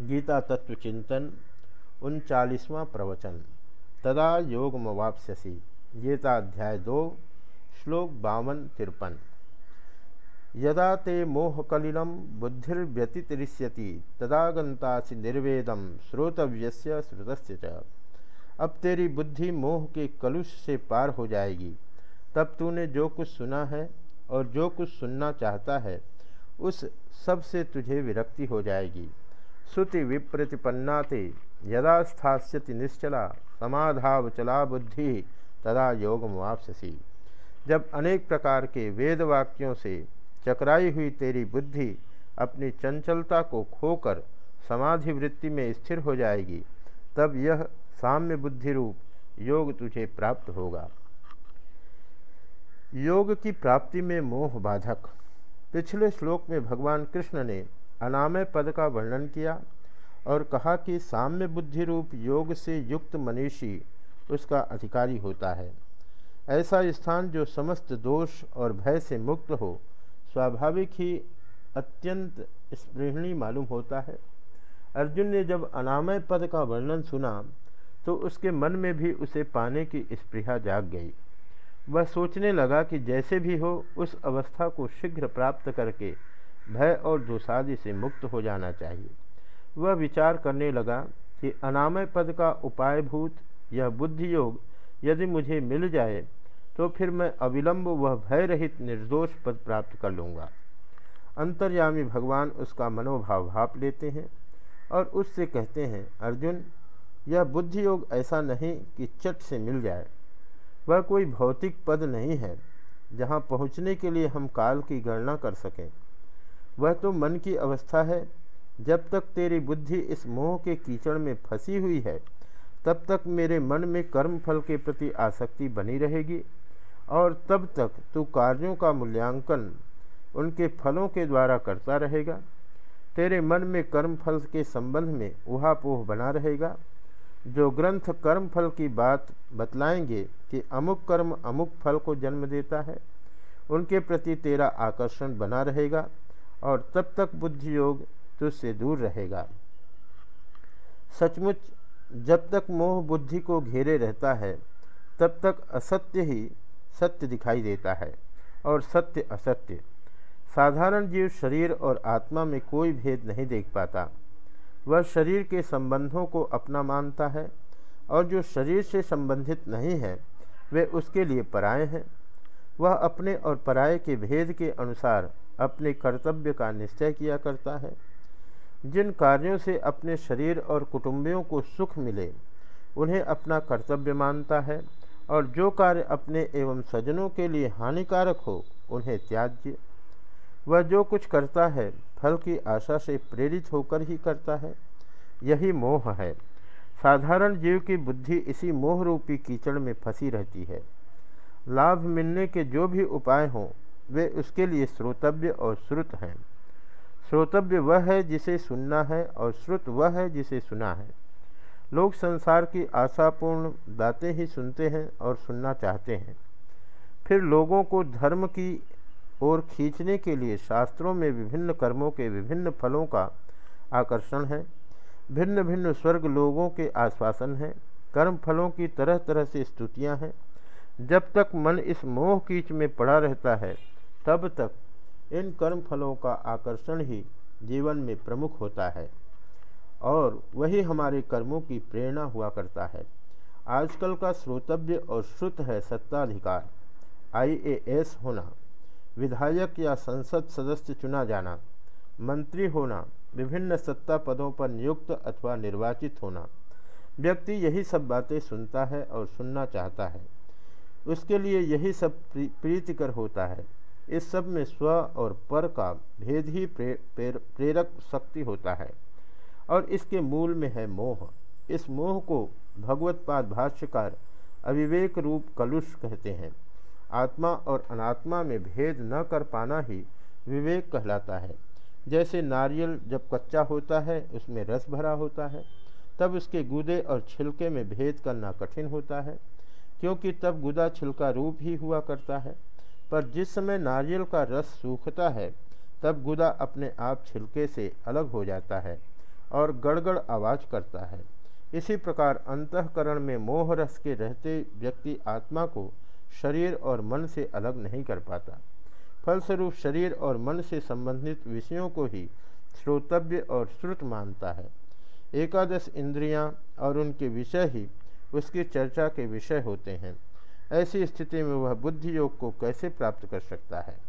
गीता तत्व चिंतन उनचालीसवां प्रवचन। तदा योग मवाप्स्यसी गीता अध्याय दो श्लोक बावन तिरपन। यदा ते मोहकलिलं बुद्धिर्व्यतिरिष्यति तदा निर्वेदम श्रोतव्य श्रुतस्य च। अब तेरी बुद्धि मोह के कलुष से पार हो जाएगी। तब तूने जो कुछ सुना है और जो कुछ सुनना चाहता है, उस सबसे तुझे विरक्ति हो जाएगी। श्रुति विप्रतिपन्ना ते यदा स्थास्यति निश्चला समाधावचला बुद्धि तदा योग मुआपसी जब अनेक प्रकार के वेद वाक्यों से चकराई हुई तेरी बुद्धि अपनी चंचलता को खोकर समाधि वृत्ति में स्थिर हो जाएगी, तब यह साम्य बुद्धि रूप योग तुझे प्राप्त होगा। योग की प्राप्ति में मोह बाधक। पिछले श्लोक में भगवान कृष्ण ने अनामय पद का वर्णन किया और कहा कि साम्य बुद्धि रूप योग से युक्त मनीषी उसका अधिकारी होता है। ऐसा स्थान जो समस्त दोष और भय से मुक्त हो, स्वाभाविक ही अत्यंत स्पृहणी मालूम होता है। अर्जुन ने जब अनामय पद का वर्णन सुना तो उसके मन में भी उसे पाने की स्पृहा जाग गई। वह सोचने लगा कि जैसे भी हो, उस अवस्था को शीघ्र प्राप्त करके भय और दुसादी से मुक्त हो जाना चाहिए। वह विचार करने लगा कि अनामय पद का उपायभूत यह बुद्धि योग यदि मुझे मिल जाए तो फिर मैं अविलंब वह भय रहित निर्दोष पद प्राप्त कर लूँगा। अंतर्यामी भगवान उसका मनोभाव भाप लेते हैं और उससे कहते हैं, अर्जुन, यह बुद्धि योग ऐसा नहीं कि चट से मिल जाए। वह कोई भौतिक पद नहीं है, जहाँ पहुँचने के लिए हम काल की गणना कर सकें। वह तो मन की अवस्था है। जब तक तेरी बुद्धि इस मोह के कीचड़ में फंसी हुई है, तब तक मेरे मन में कर्म फल के प्रति आसक्ति बनी रहेगी और तब तक तू कार्यों का मूल्यांकन उनके फलों के द्वारा करता रहेगा। तेरे मन में कर्म फल के संबंध में उहापोह बना रहेगा। जो ग्रंथ कर्म फल की बात बतलाएँगे कि अमुक कर्म अमुक फल को जन्म देता है, उनके प्रति तेरा आकर्षण बना रहेगा। और तब तक बुद्धि योग तुझसे दूर रहेगा। सचमुच, जब तक मोह बुद्धि को घेरे रहता है, तब तक असत्य ही सत्य दिखाई देता है और सत्य असत्य। साधारण जीव शरीर और आत्मा में कोई भेद नहीं देख पाता। वह शरीर के संबंधों को अपना मानता है और जो शरीर से संबंधित नहीं है, वे उसके लिए पराए हैं। वह अपने और पराए के भेद के अनुसार अपने कर्तव्य का निश्चय किया करता है। जिन कार्यों से अपने शरीर और कुटुंबियों को सुख मिले, उन्हें अपना कर्तव्य मानता है और जो कार्य अपने एवं सजनों के लिए हानिकारक हो, उन्हें त्याज्य। वह जो कुछ करता है, फल की आशा से प्रेरित होकर ही करता है। यही मोह है। साधारण जीव की बुद्धि इसी मोह रूपी कीचड़ में फंसी रहती है। लाभ मिलने के जो भी उपाय हों वे उसके लिए श्रोतव्य और श्रुत हैं। श्रोतव्य वह है जिसे सुनना है और श्रुत वह है जिसे सुना है। लोग संसार की आशापूर्ण बातें ही सुनते हैं और सुनना चाहते हैं। फिर लोगों को धर्म की ओर खींचने के लिए शास्त्रों में विभिन्न कर्मों के विभिन्न फलों का आकर्षण है। भिन्न भिन्न स्वर्ग लोगों के आश्वासन हैं। कर्म फलों की तरह तरह से स्तुतियाँ हैं। जब तक मन इस मोह कीच में पड़ा रहता है तब तक इन कर्म फलों का आकर्षण ही जीवन में प्रमुख होता है और वही हमारे कर्मों की प्रेरणा हुआ करता है। आजकल का श्रोतव्य और श्रुत है सत्ताधिकार, आईएएस होना, विधायक या संसद सदस्य चुना जाना, मंत्री होना, विभिन्न सत्ता पदों पर नियुक्त अथवा निर्वाचित होना। व्यक्ति यही सब बातें सुनता है और सुनना चाहता है। उसके लिए यही सब प्रीतिकर होता है। इस सब में स्व और पर का भेद ही प्रे, प्रेर, प्रेरक शक्ति होता है। और इसके मूल में है मोह। इस मोह को भगवतपाद भाष्यकार अविवेक रूप कलुष कहते हैं। आत्मा और अनात्मा में भेद न कर पाना ही विवेक कहलाता है। जैसे नारियल जब कच्चा होता है उसमें रस भरा होता है तब उसके गुदे और छिलके में भेद करना कठिन होता है क्योंकि तब गुदा छिलका रूप ही हुआ करता है। पर जिस समय नारियल का रस सूखता है, तब गुदा अपने आप छिलके से अलग हो जाता है और गड़गड़ आवाज़ करता है। इसी प्रकार अंतकरण में मोह रस के रहते व्यक्ति आत्मा को शरीर और मन से अलग नहीं कर पाता। फलस्वरूप शरीर और मन से संबंधित विषयों को ही श्रोतव्य और श्रुत मानता है। एकादश इंद्रियाँ और उनके विषय ही उसकी चर्चा के विषय होते हैं। ऐसी स्थिति में वह बुद्धि योग को कैसे प्राप्त कर सकता है?